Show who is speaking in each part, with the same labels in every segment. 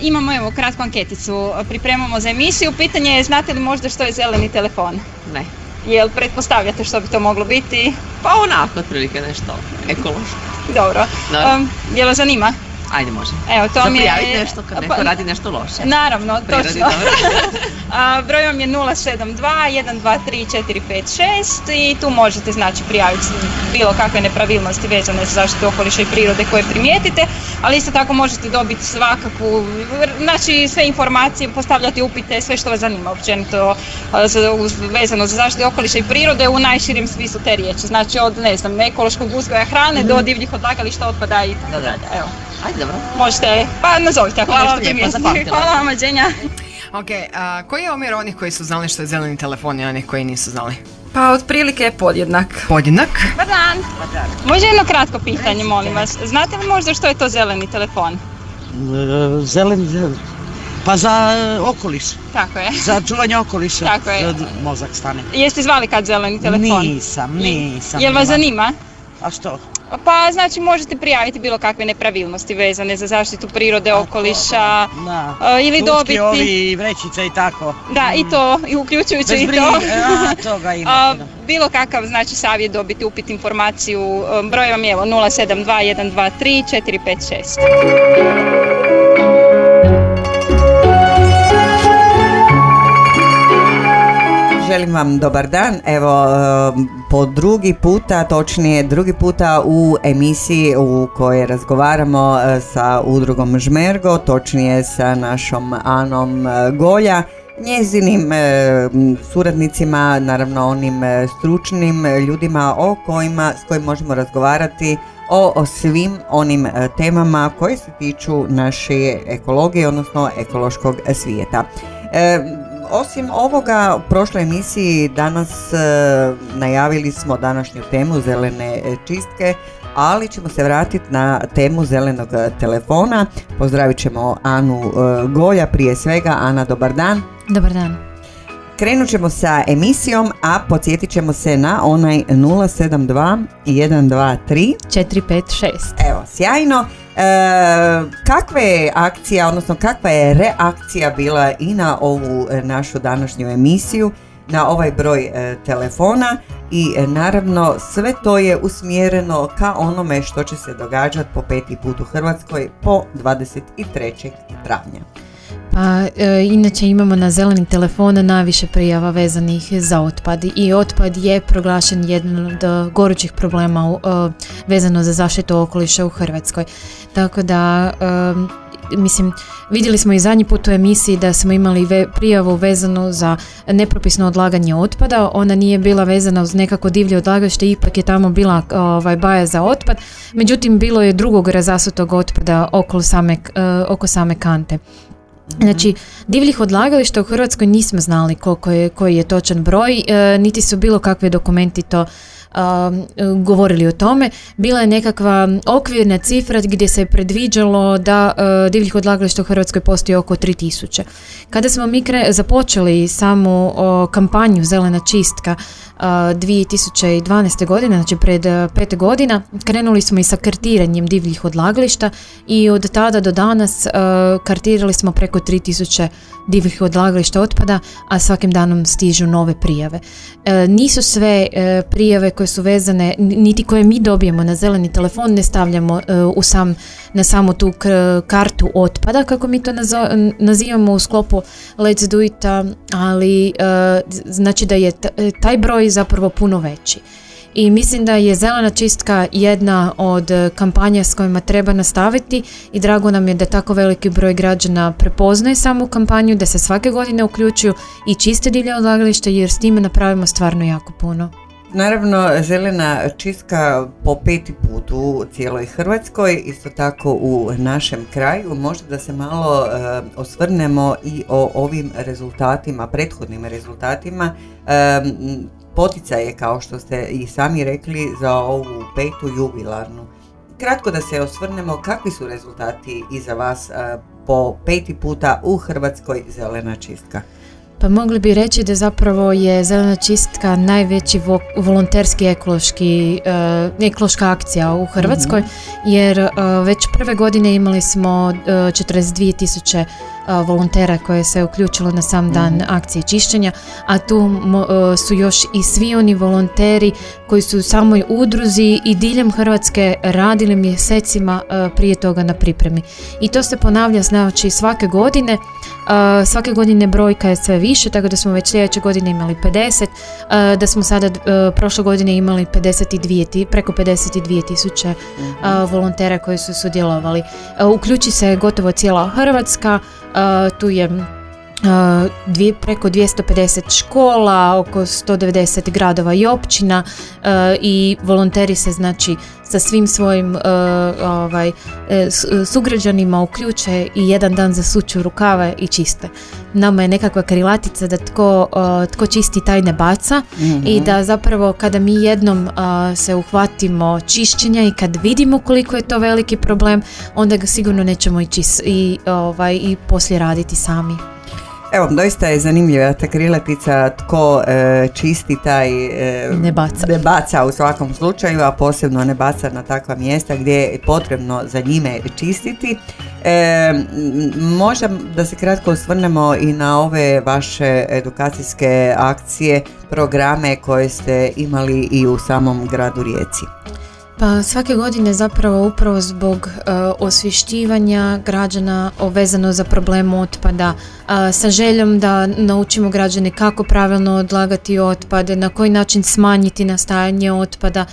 Speaker 1: Imamo evo kratku anketicu, pripremamo za emisiju. Pitanje je znate li možda što je zeleni telefon?
Speaker 2: Ne.
Speaker 1: Jel pretpostavljate što bi to moglo biti?
Speaker 2: Pa onako, otprilike nešto ekološko.
Speaker 1: Dobro.
Speaker 2: Dobro.
Speaker 1: Um, jel vas zanima?
Speaker 2: Ajde, može.
Speaker 1: Evo, to
Speaker 2: Za
Speaker 1: mi je...
Speaker 2: nešto kad neko
Speaker 1: Pa-
Speaker 2: radi nešto loše.
Speaker 1: Naravno,
Speaker 2: Prirodi,
Speaker 1: točno. A, broj vam je 072 123 456 i tu možete znači prijaviti bilo kakve nepravilnosti vezane za zaštitu okoliša i prirode koje primijetite, ali isto tako možete dobiti svakakvu, znači sve informacije, postavljati upite, sve što vas zanima općenito vezano za zaštitu okoliša i prirode u najširem smislu te riječi. Znači od ne znam, ekološkog uzgoja hrane do divljih odlagališta otpada i tako
Speaker 2: Da, da.
Speaker 1: dalje. Evo,
Speaker 2: Ajde, dobro.
Speaker 1: možete, pa nazovite ako
Speaker 2: Hvala
Speaker 1: nešto
Speaker 2: vam lijepo, zapamtila.
Speaker 1: Hvala vam, Đenja.
Speaker 3: Ok, a koji je omjer onih koji su znali što je zeleni telefon i onih koji nisu znali?
Speaker 4: Pa otprilike je podjednak.
Speaker 3: Podjednak?
Speaker 1: Dobar dan. Može jedno kratko pitanje, molim vas. Znate li možda što je to zeleni telefon?
Speaker 5: E, Zeleni, zeleni. Pa za e, okoliš,
Speaker 1: Tako je.
Speaker 5: za čuvanje okoliša.
Speaker 1: Tako je.
Speaker 5: Da Mozak stane.
Speaker 1: Jeste zvali kad zeleni telefon?
Speaker 5: Nisam, nisam.
Speaker 1: Jel vas zanima?
Speaker 5: A što?
Speaker 1: Pa znači možete prijaviti bilo kakve nepravilnosti vezane za zaštitu prirode, okoliša
Speaker 5: Da.
Speaker 1: a, ili
Speaker 5: Kruške
Speaker 1: dobiti.
Speaker 5: ovi, vrećice i tako.
Speaker 1: Da, i to, i uključujući
Speaker 5: Bez
Speaker 1: i to.
Speaker 5: a, toga ima.
Speaker 1: A, bilo kakav znači savjet dobiti upit informaciju, um, broj vam je evo 072 123 456.
Speaker 6: Želim vam dobar dan. Evo, um, po drugi puta, točnije drugi puta u emisiji u kojoj razgovaramo uh, sa udrugom Žmergo, točnije sa našom Anom uh, Golja, njezinim uh, suradnicima, naravno onim stručnim ljudima o kojima, s kojim možemo razgovarati o, svim onim temama koje se tiču naše ekologije, odnosno ekološkog svijeta. E, osim ovoga, u prošloj emisiji danas e, najavili smo današnju temu zelene e, čistke, ali ćemo se vratiti na temu zelenog e, telefona. Pozdravit ćemo Anu e, Golja prije svega. Ana, dobar dan.
Speaker 7: Dobar dan.
Speaker 6: Krenut ćemo sa emisijom, a podsjetit ćemo se na onaj 072 123
Speaker 7: 456.
Speaker 6: Evo, sjajno. E, kakva je akcija, odnosno kakva je reakcija bila i na ovu našu današnju emisiju, na ovaj broj e, telefona i e, naravno sve to je usmjereno ka onome što će se događati po peti put u Hrvatskoj po 23. travnja.
Speaker 7: Pa e, inače imamo na zeleni telefon najviše prijava vezanih za otpad i otpad je proglašen jedan od e, gorućih problema u, e, vezano za zaštitu okoliša u Hrvatskoj. Tako da e, mislim vidjeli smo i zadnji put u emisiji da smo imali ve- prijavu vezanu za nepropisno odlaganje otpada. Ona nije bila vezana uz nekako divlje odlagalište, ipak je tamo bila ovaj baja za otpad. Međutim bilo je drugog razasutog otpada okolo same, e, oko same kante. Znači, divljih odlagališta u Hrvatskoj nismo znali koliko je, koji je točan broj, e, niti su bilo kakvi dokumenti to um, govorili o tome. Bila je nekakva okvirna cifra gdje se je predviđalo da e, divljih odlagališta u Hrvatskoj postoji oko 3000. Kada smo mi kre- započeli samu o, kampanju Zelena čistka 2012. godine, znači pred e, pet godina, krenuli smo i sa kartiranjem divljih odlagališta i od tada do danas e, kartirali smo preko 3000 divljih odlagališta otpada, a svakim danom stižu nove prijave. E, nisu sve prijave koje su vezane, niti koje mi dobijemo na zeleni telefon, ne stavljamo u sam, na samu tu kartu otpada, kako mi to nazivamo u sklopu Let's Do It, ali znači da je taj broj broj zapravo puno veći. I mislim da je zelena čistka jedna od e, kampanja s kojima treba nastaviti i drago nam je da tako veliki broj građana prepoznaje samu kampanju, da se svake godine uključuju i čiste divlje odlagalište jer s time napravimo stvarno jako puno.
Speaker 6: Naravno, zelena čistka po peti put u cijeloj Hrvatskoj, isto tako u našem kraju. Možda da se malo e, osvrnemo i o ovim rezultatima, prethodnim rezultatima. E, poticaje, kao što ste i sami rekli, za ovu petu jubilarnu. Kratko da se osvrnemo kakvi su rezultati iza vas po peti puta u Hrvatskoj zelena čistka.
Speaker 7: Pa mogli bi reći da zapravo je zelena čistka najveći volonterski ekološki, uh, ekološka akcija u Hrvatskoj mhm. jer uh, već prve godine imali smo uh, 42 tisuće volontera koje se uključilo na sam dan mhm. akcije čišćenja, a tu su još i svi oni volonteri koji su u samoj udruzi i diljem Hrvatske radili mjesecima prije toga na pripremi. I to se ponavlja znači svake godine, svake godine brojka je sve više, tako da smo već sljedeće godine imali 50, da smo sada prošle godine imali 52, preko 52 tisuće volontera koji su sudjelovali. Uključi se gotovo cijela Hrvatska, tu je dvije, preko 250 škola, oko 190 gradova i općina i volonteri se znači sa svim svojim ovaj, e, sugrađanima uključe i jedan dan zasuču rukave i čiste. Nama je nekakva krilatica da tko, tko čisti taj ne baca i mhm. da zapravo kada mi jednom se uhvatimo čišćenja i kad vidimo koliko je to veliki problem, onda ga sigurno nećemo ići i, ovaj, i poslije raditi sami.
Speaker 6: Evo, doista je zanimljiva ta krilatica tko e, čisti taj
Speaker 7: e, ne, baca.
Speaker 6: ne baca u svakom slučaju, a posebno ne baca na takva mjesta gdje je potrebno za njime čistiti. E, možda da se kratko osvrnemo i na ove vaše edukacijske akcije, programe koje ste imali i u samom gradu Rijeci.
Speaker 7: Pa svake godine zapravo upravo zbog uh, osvješćivanja građana vezano za problem otpada, uh, sa željom da naučimo građane kako pravilno odlagati otpad, na koji način smanjiti nastajanje otpada,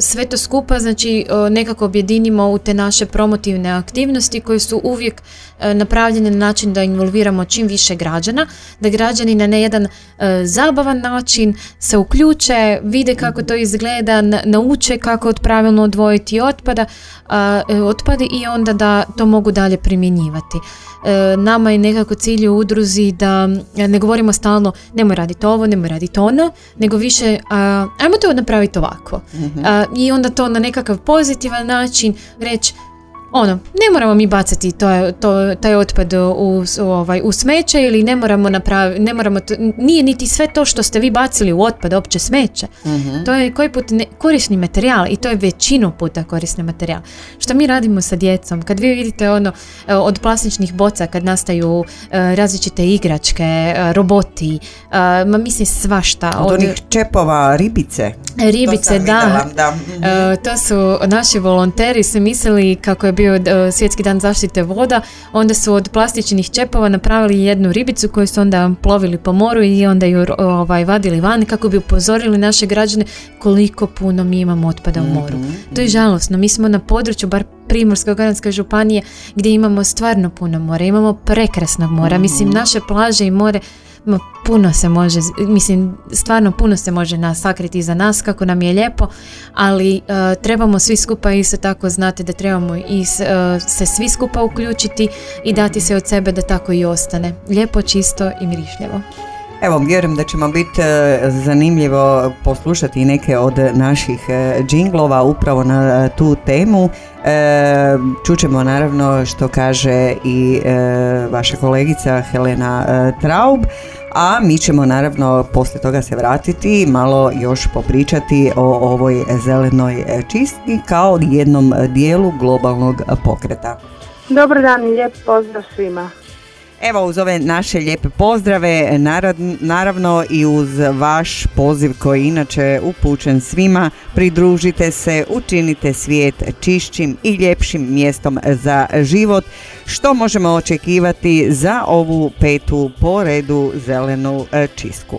Speaker 7: sve to skupa znači nekako objedinimo u te naše promotivne aktivnosti koje su uvijek e, napravljene na način da involviramo čim više građana, da građani na jedan e, zabavan način se uključe, vide kako to izgleda, nauče kako pravilno odvojiti otpada, e, otpade i onda da to mogu dalje primjenjivati. E, nama je nekako cilj u udruzi da ne govorimo stalno nemoj raditi ovo, nemoj raditi ono, nego više ajmo to napraviti ovako. Mhm. I onda to na nekakav pozitivan način reći ono, ne moramo mi bacati to, to, taj otpad u, ovaj, u smeće ili ne moramo napraviti, ne moramo, nije niti sve to što ste vi bacili u otpad opće smeće. Mhm. To je koji put ne, korisni materijal i to je većinu puta korisni materijal. Što mi radimo sa djecom? Kad vi vidite ono e, od plastičnih boca kad nastaju e, različite igračke, e, roboti, ma mislim svašta.
Speaker 6: Od, od onih čepova ribice.
Speaker 7: Ribice, da. da. Mhm. to su naši volonteri se mislili kako je bio bio e, svjetski dan zaštite voda, onda su od plastičnih čepova napravili jednu ribicu koju su onda plovili po moru i onda ju ovaj, vadili van kako bi upozorili naše građane koliko puno mi imamo otpada u moru. Mhm, to je žalosno, mi smo na području bar Primorsko-goranske županije gdje imamo stvarno puno mora, imamo prekrasnog mora, mislim mhm. naše plaže i more ma puno se može, mislim stvarno puno se može nas sakriti iza nas kako nam je lijepo, ali uh, trebamo svi skupa isto tako znati da trebamo i uh, se svi skupa uključiti i dati se od sebe da tako i ostane. Lijepo, čisto i mirišljivo.
Speaker 6: Evo, vjerujem da ćemo biti e, zanimljivo poslušati neke od naših džinglova upravo na tu temu. Čućemo naravno što kaže i vaša kolegica Helena Traub, a mi ćemo naravno poslije toga se vratiti malo još popričati o ovoj zelenoj čistki kao jednom dijelu globalnog pokreta.
Speaker 8: Dobar dan i lijep pozdrav svima.
Speaker 6: Evo uz ove naše lijepe pozdrave, naravno i uz vaš poziv koji inače upućen svima, pridružite se, učinite svijet čišćim i ljepšim mjestom za život. Što možemo očekivati za ovu petu po redu zelenu e, čistku?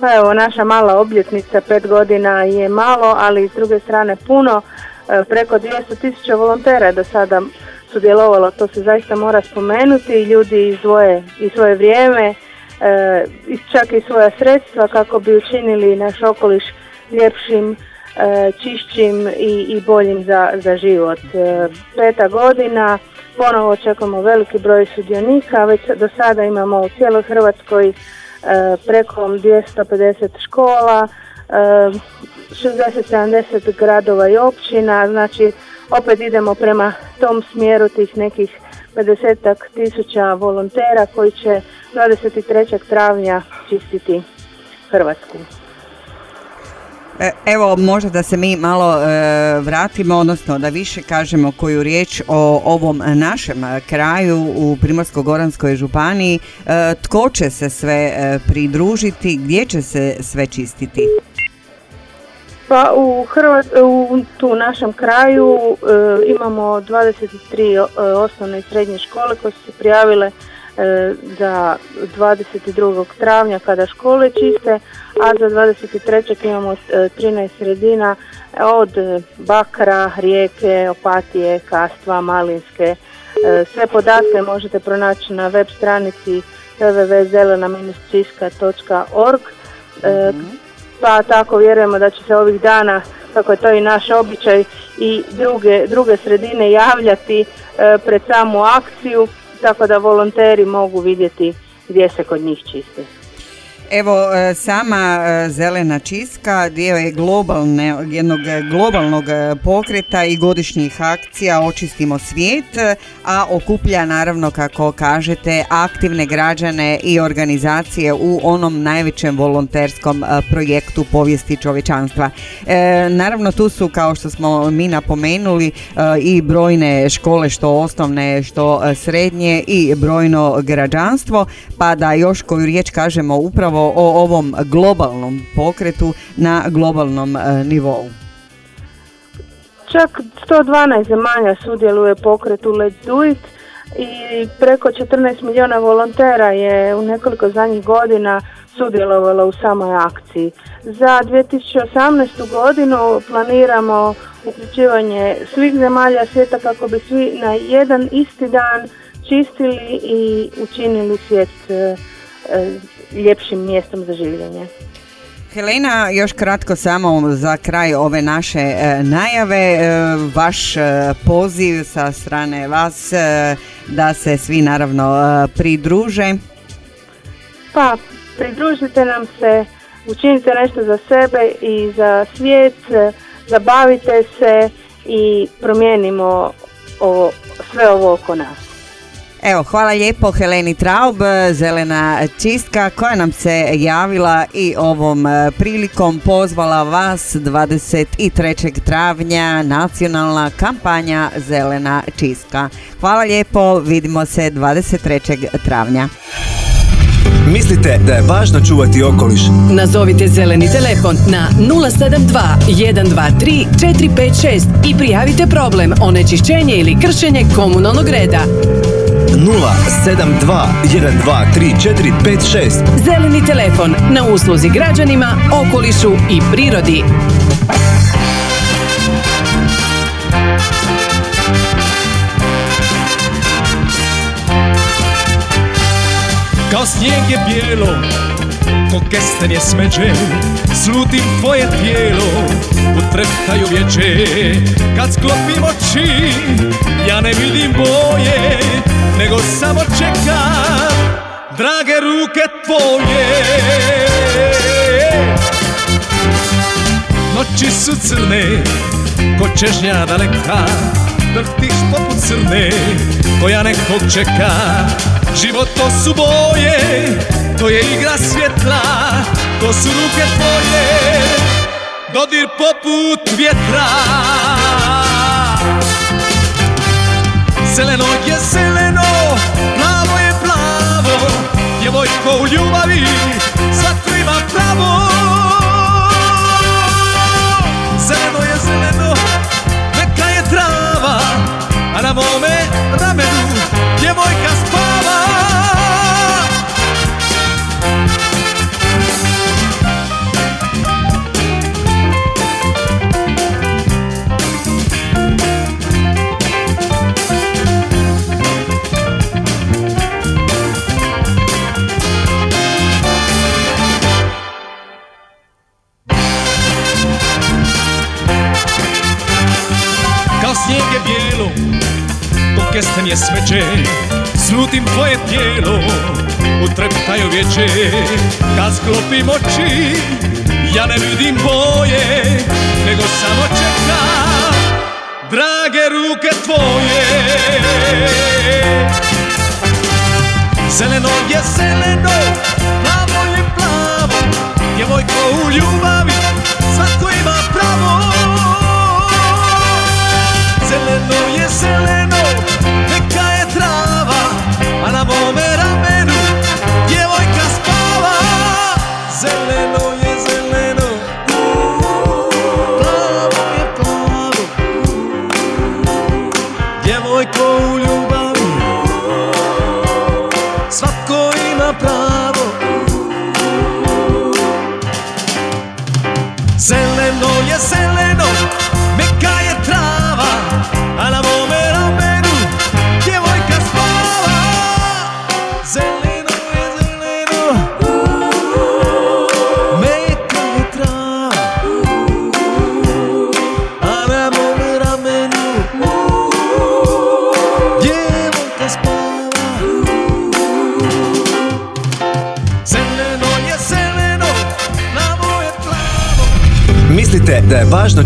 Speaker 8: Pa evo, naša mala obljetnica, pet godina je malo, ali s druge strane puno. E, preko 200 tisuća volontera je do sada sudjelovalo, to se zaista mora spomenuti. Ljudi izvoje i svoje vrijeme, e, čak i svoja sredstva kako bi učinili naš okoliš ljepšim, e, čišćim i, i boljim za, za život. E, peta godina, ponovo očekujemo veliki broj sudionika, već do sada imamo u cijeloj Hrvatskoj preko 250 škola, 60-70 gradova i općina, znači opet idemo prema tom smjeru tih nekih 50 tisuća volontera koji će 23. travnja čistiti Hrvatsku.
Speaker 6: E, evo možda da se mi malo e, vratimo, odnosno da više kažemo koju riječ o ovom našem kraju u Primorsko-Goranskoj županiji. E, tko će se sve pridružiti, gdje će se sve čistiti?
Speaker 8: Pa u, Hrvat, u tu našem kraju e, imamo 23 e, osnovne i srednje škole koje su se prijavile e, za 22. travnja kada škole čiste, a za 23. imamo 13 sredina od Bakra, Rijeke, Opatije, Kastva, Malinske. Sve podatke možete pronaći na web stranici www.zelena-ciska.org. mm pa tako vjerujemo da će se ovih dana, kako je to i naš običaj, i druge, druge sredine javljati e, pred samu akciju, tako da volonteri mogu vidjeti gdje se kod njih čisti.
Speaker 6: Evo, e, sama e, zelena čiska dio je globalne, jednog globalnog e, pokreta i godišnjih akcija Očistimo svijet, a okuplja naravno, kako kažete, aktivne građane i organizacije u onom najvećem volonterskom projektu povijesti čovječanstva. naravno, tu su, kao što smo mi napomenuli, i brojne škole, što osnovne, što srednje i brojno građanstvo, pa da još koju riječ kažemo upravo o ovom globalnom pokretu na globalnom e, nivou?
Speaker 8: Čak 112 zemalja sudjeluje pokretu Let's Do It i preko 14 milijuna volontera je u nekoliko zadnjih godina sudjelovalo u samoj akciji. Za 2018. godinu planiramo uključivanje svih zemalja svijeta kako bi svi na jedan isti dan čistili i učinili svijet e, ljepšim mjestom za življenje.
Speaker 6: Helena, još kratko samo za kraj ove naše e, najave, e, vaš e, poziv sa strane vas da se svi naravno pridruže.
Speaker 8: Pa, pridružite nam se, učinite nešto za sebe i za svijet, zabavite se i promijenimo ovo, sve ovo oko nas.
Speaker 6: Evo, hvala lijepo Heleni Traub, zelena čistka koja nam se javila i ovom e, prilikom pozvala vas 23. travnja nacionalna kampanja Zelena čistka. Hvala lijepo, vidimo se 23. travnja.
Speaker 9: Mislite da je važno čuvati okoliš?
Speaker 10: Nazovite zeleni telefon na 072 123 456 i prijavite problem onečišćenje ili kršenje komunalnog reda.
Speaker 9: 072 123 456
Speaker 10: Zeleni telefon na usluzi građanima, okolišu i prirodi.
Speaker 11: Kao snijeg je bijelo, ko kesten je smeđe Slutim tvoje tijelo, utreftaju vječe. Kad sklopim oči, ja ne vidim boje nego samo čekam drage ruke tvoje. Noći su crne, ko čežnja daleka Drhtiš poput crne, koja nekog čeka. Život to su boje, to je igra svjetla To su ruke tvoje, dodir poput vjetra. Zeleno je zeleno, plavo je plavo Djevojko u ljubavi, svatko ima pravo. Zeleno je zeleno, neka je trava A na mome smeće Slutim tvoje tijelo u treptaju vječe. Kad sklopim oči ja ne vidim boje Nego samo čekam drage ruke tvoje. Zeleno je zeleno, plavo je plavo Djevojko u ljubavi, svatko ima pravo. Zeleno je zeleno, svatko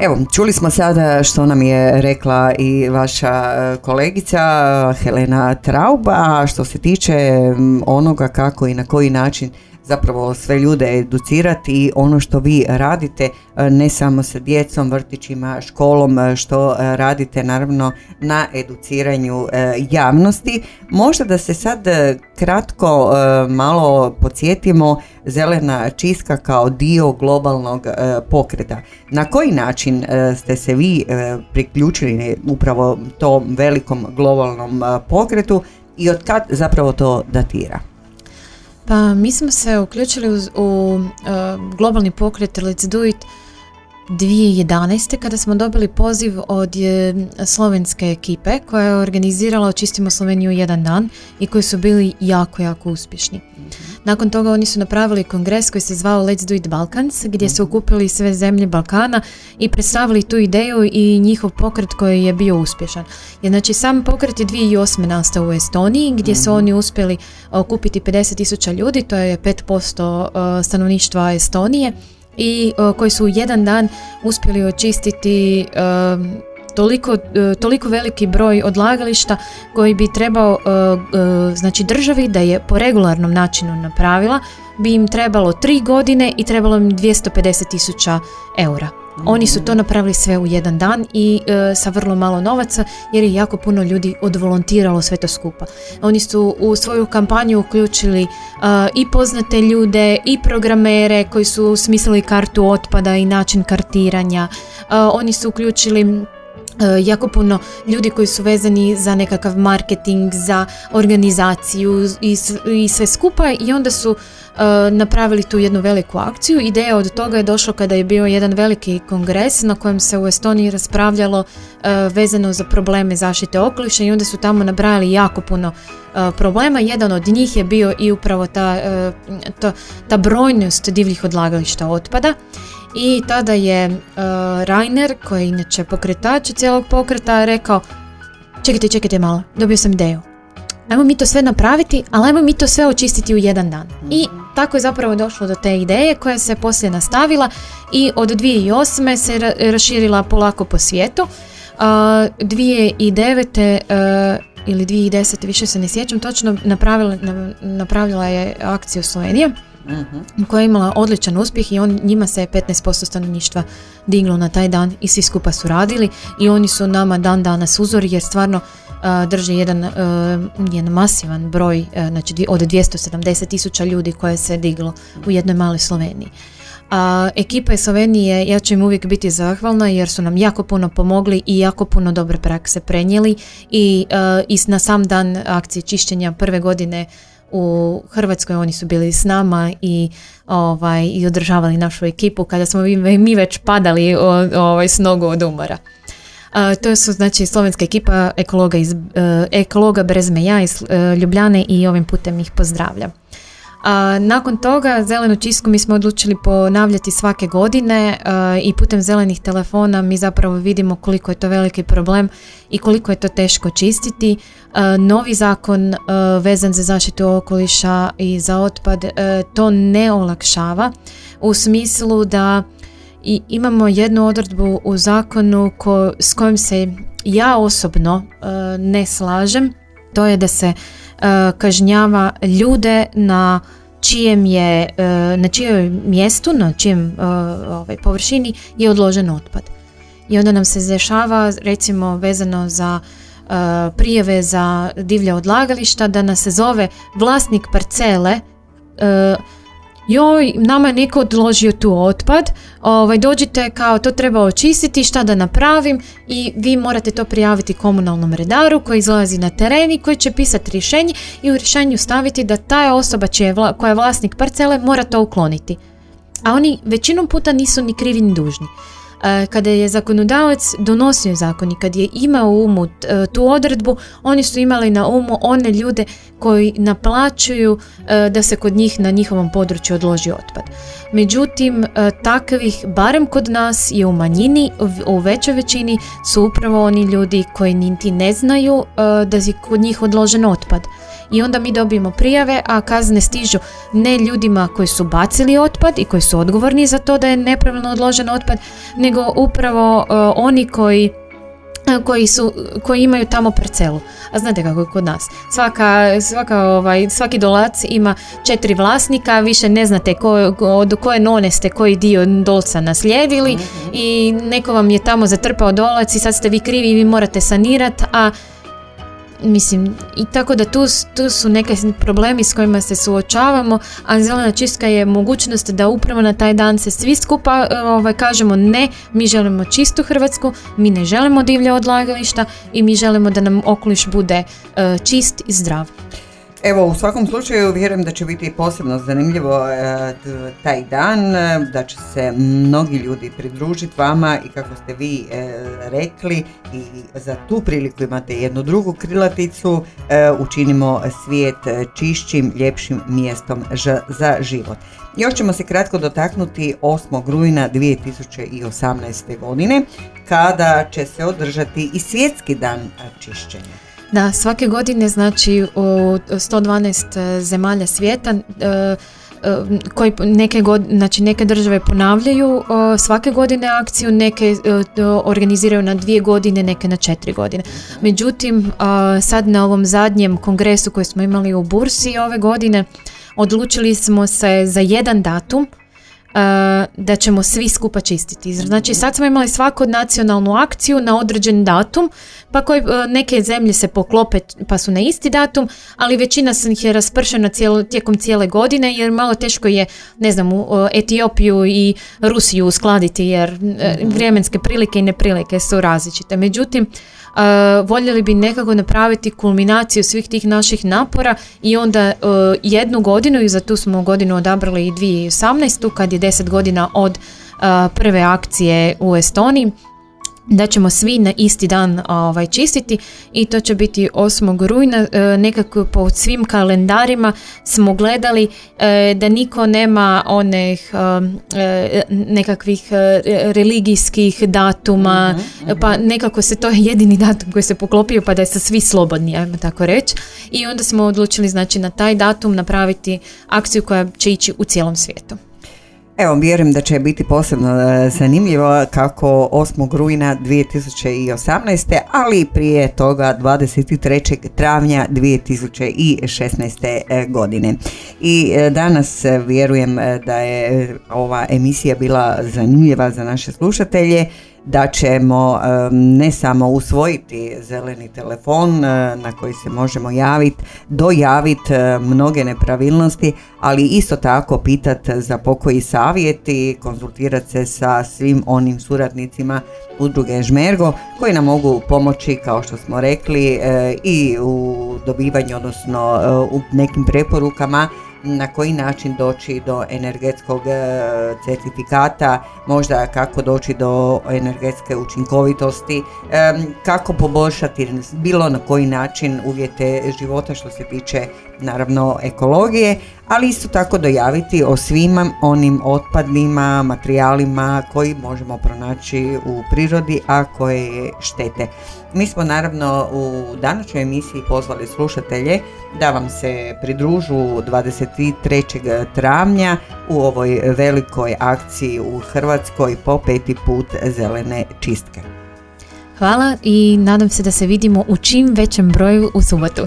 Speaker 6: Evo, čuli smo sada što nam je rekla i vaša e, kolegica e, Helena Trauba, što se tiče onoga kako i na koji način zapravo sve ljude educirati i ono što vi radite e, ne samo sa djecom, vrtićima, školom, e, što e, radite naravno na educiranju javnosti. Možda da se sad kratko malo podsjetimo zelena čistka kao dio globalnog pokreta. Na koji način ste se vi priključili upravo tom velikom globalnom pokretu i od kad zapravo to datira?
Speaker 7: Pa mi smo se uključili uz- u, e, globalni pokret Let's Do It 2011. kada smo dobili poziv od e, slovenske ekipe koja je organizirala Očistimo Sloveniju jedan dan i koji su bili jako, jako uspješni. Nakon toga oni su napravili kongres koji se zvao Let's Do It Balkans gdje su okupili sve zemlje Balkana i predstavili tu ideju i njihov pokret koji je bio uspješan. Jer znači sam pokret je 2008. nastao u Estoniji gdje su oni uspjeli okupiti 50.000 ljudi, to je 5% stanovništva Estonije i koji su u jedan dan uspjeli očistiti e, toliko, e, toliko veliki broj odlagališta koji bi trebao e, e, znači državi da je po regularnom načinu napravila bi im trebalo tri godine i trebalo im 250 tisuća eura. Oni su to napravili sve u jedan dan i e, sa vrlo malo novaca jer je jako puno ljudi odvolontiralo sve to skupa. Oni su u svoju kampanju uključili e, i poznate ljude i programere koji su smislili kartu otpada i način kartiranja. E, oni su uključili jako puno ljudi koji su vezani za nekakav marketing, za organizaciju i, i sve skupa i onda su e, napravili tu jednu veliku akciju. Ideja od toga je došla kada je bio jedan veliki kongres na kojem se u Estoniji raspravljalo e, vezano za probleme zaštite okoliša i onda su tamo nabrajali jako puno e, problema. Jedan od njih je bio i upravo ta, e, to- ta brojnost divljih odlagališta otpada. I tada je e, Rainer, koji je inače pokretač cijelog pokreta, rekao čekajte, čekajte malo, dobio sam ideju. Ajmo mi to sve napraviti, ali ajmo mi to sve očistiti u jedan dan. I tako je zapravo došlo do te ideje koja se poslije nastavila i od 2008. se ra- raširila polako po svijetu. A, 2009. e, ili 2010. više se ne sjećam točno, napravila, na- napravila je akciju Slovenija koja je imala odličan uspjeh i on, njima se je 15% stanovništva diglo na taj dan i svi skupa su radili i oni su nama dan danas uzor jer stvarno a, drže jedan, jedan masivan broj, znači od 270 tisuća ljudi koje se diglo u jednoj maloj Sloveniji. A, ekipa iz Slovenije, ja ću im uvijek biti zahvalna jer su nam jako puno pomogli i jako puno dobre prakse prenijeli i, i na sam dan akcije čišćenja prve godine u Hrvatskoj oni su bili s nama i ovaj i održavali našu ekipu kada smo mi, već padali ovaj, s nogu od umora. A, to su znači slovenska ekipa ekologa, iz, e, ekologa Brezmeja iz e, Ljubljane i ovim putem ih pozdravljam. A, nakon toga zelenu čistku mi smo odlučili ponavljati svake godine i putem zelenih telefona mi zapravo vidimo koliko je to veliki problem i koliko je to teško čistiti. Novi zakon vezan za zaštitu okoliša i za otpad to ne olakšava u smislu da i imamo jednu odredbu u zakonu ko, s kojom se ja osobno ne slažem, to je da se kažnjava ljude na čijem je, na čijoj mjestu, na čijem ovaj, površini je odložen otpad. I onda nam se dešava recimo vezano za prijave za divlja odlagališta da nas se zove vlasnik parcele joj, nama je neko odložio tu otpad, ovaj, dođite kao to treba očistiti, šta da napravim i vi morate to prijaviti komunalnom redaru koji izlazi na teren i koji će pisati rješenje i u rješenju staviti da ta osoba je koja je vlasnik parcele mora to ukloniti. A oni većinom puta nisu ni krivi ni dužni. E, kada je zakonodavac donosio zakon i kad je imao umu e, tu odredbu, oni su imali na umu one ljude koji naplaćuju e, da se kod njih na njihovom području odloži otpad. Međutim, takvih, barem kod nas je u manjini, u većoj većini su upravo oni ljudi koji niti ne znaju da je kod njih odložen otpad i onda mi dobijemo prijave, a kazne stižu ne ljudima koji su bacili otpad i koji su odgovorni za to da je nepravilno odložen otpad, nego upravo e, oni koji e, koji, su, koji imaju tamo parcelu. A znate kako je kod nas. Svaka, svaka, ovaj, svaki dolac ima četiri vlasnika, više ne znate ko, od koje none ste koji dio dolca naslijedili mhm. i neko vam je tamo zatrpao dolac i sad ste vi krivi i vi morate sanirati, a Mislim, i tako da tu, tu su neke problemi s kojima se suočavamo, a zelena čistka je mogućnost da upravo na taj dan se svi skupa e, ovaj, kažemo ne, mi želimo čistu Hrvatsku, mi ne želimo divlje odlagališta i mi želimo da nam okoliš bude e, čist i zdrav.
Speaker 6: Evo, u svakom slučaju vjerujem da će biti posebno zanimljivo e, taj dan, e, da će se mnogi ljudi pridružiti vama i kako ste vi e, rekli i za tu priliku imate jednu drugu krilaticu, učinimo svijet čišćim, ljepšim mjestom za život. Još ćemo se kratko dotaknuti 8. rujna 2018. godine kada će se održati i svjetski dan čišćenja.
Speaker 7: Da, svake godine znači u 112 e, zemalja svijeta e, e, koji neke, god, znači neke države ponavljaju svake godine akciju, neke organiziraju na dvije godine, neke na četiri godine. Međutim, sad na ovom zadnjem kongresu koji smo imali u Bursi ove godine, odlučili smo se za jedan datum da ćemo svi skupa čistiti. Znači sad smo imali svaku nacionalnu akciju na određen datum, pa koji, neke zemlje se poklope pa su na isti datum, ali većina se ih je raspršena tijekom cijele godine jer malo teško je, ne znam, Etiopiju i Rusiju uskladiti jer mhm. vremenske prilike i neprilike su različite. Međutim, voljeli bi nekako napraviti kulminaciju svih tih naših napora i onda e, jednu godinu i za tu smo godinu odabrali i 2018. kad je 10 godina od prve akcije u Estoniji da ćemo svi na isti dan ovaj, čistiti i to će biti 8. rujna. E, nekako po svim kalendarima smo gledali e, da niko nema onih e, nekakvih religijskih datuma, mhm, mhm. pa nekako se to je jedini datum koji se poklopio pa da se svi slobodni, ajmo tako reći. I onda smo odlučili znači na taj datum napraviti akciju koja će ići u cijelom svijetu.
Speaker 6: Evo, vjerujem da će biti posebno e, zanimljivo kako 8. rujna 2018. ali prije toga 23. travnja 2016. E, godine. I e, danas vjerujem da je ova emisija bila zanimljiva za naše slušatelje da ćemo e, ne samo usvojiti zeleni telefon e, na koji se možemo javiti, dojaviti e, mnoge nepravilnosti, ali isto tako pitati za pokoji savjet i konzultirati se sa svim onim suradnicima udruge Žmergo koji nam mogu pomoći kao što smo rekli i u dobivanju odnosno u nekim preporukama na koji način doći do energetskog e, certifikata, možda kako doći do energetske učinkovitosti, kako poboljšati bilo na koji način uvjete života što se tiče naravno ekologije, ali isto tako dojaviti o svim onim otpadnima, materijalima koji možemo pronaći u prirodi, a koje štete. Mi smo naravno u današnjoj emisiji pozvali slušatelje da vam se pridružu 23. travnja u ovoj velikoj akciji u Hrvatskoj po peti put zelene čistke.
Speaker 7: Hvala i nadam se da se vidimo u čim većem broju u subotu.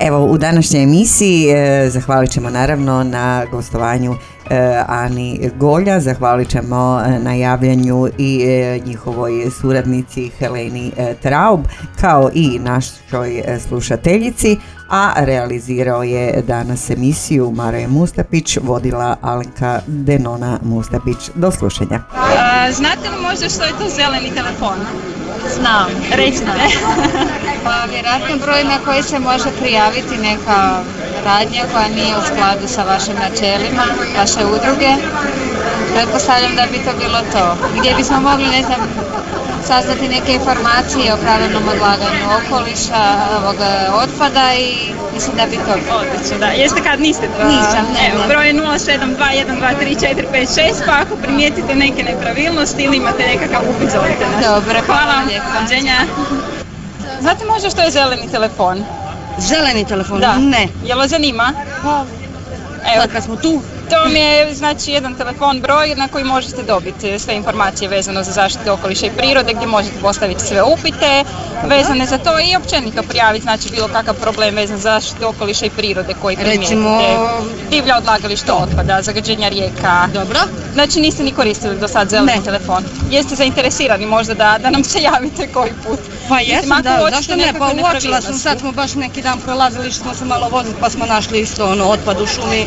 Speaker 6: Evo u današnjoj emisiji e, zahvalit ćemo naravno na gostovanju e, Ani Golja, zahvalit ćemo e, na javljanju i e, njihovoj suradnici Heleni e, Traub kao i našoj slušateljici, a realizirao je danas emisiju Maroje Mustapić, vodila Alenka Denona Mustapić. Do slušanja.
Speaker 1: znate li možda što je to zeleni telefon?
Speaker 2: Znam.
Speaker 1: Recite.
Speaker 12: pa vjerojatno broj na koji se može prijaviti neka radnja koja nije u skladu sa vašim načelima, vaše udruge. Pretpostavljam da bi to bilo to. Gdje bismo mogli, ne znam, saznati neke informacije o pravilnom odlaganju okoliša, ovog otpada i mislim da bi to bilo.
Speaker 1: Odlično, da. Jeste kad niste to?
Speaker 12: Nisam, ne.
Speaker 1: Evo, broj je 072123456, pa ako primijetite neke nepravilnosti ili imate nekakav upit, zovite nas.
Speaker 12: Dobro,
Speaker 1: hvala.
Speaker 12: Hvala
Speaker 1: Znate možda što je zeleni telefon?
Speaker 2: Zeleni telefon?
Speaker 1: Da.
Speaker 2: Ne.
Speaker 1: Jel vas zanima?
Speaker 2: Pa,
Speaker 1: Evo,
Speaker 2: kad smo tu.
Speaker 1: To vam je znači jedan telefon broj na koji možete dobiti sve informacije vezano za zaštitu okoliša i prirode gdje možete postaviti sve upite vezane za to i općenito prijaviti znači bilo kakav problem vezan za zaštitu okoliša i prirode koji primijetite.
Speaker 2: Recimo...
Speaker 1: Divlja odlagalište otpada, zagađenja rijeka.
Speaker 2: Dobro.
Speaker 1: Znači niste ni koristili do sad zeleni
Speaker 2: Ne.
Speaker 1: telefon. Jeste zainteresirani možda da, da nam se javite koji put?
Speaker 2: Pa jesam, da, zašto ne, pa uočila sam, sad smo baš neki dan prolazili, što smo se malo vozili pa smo našli isto ono otpad u šumi.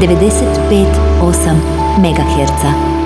Speaker 13: 95,8 MHz.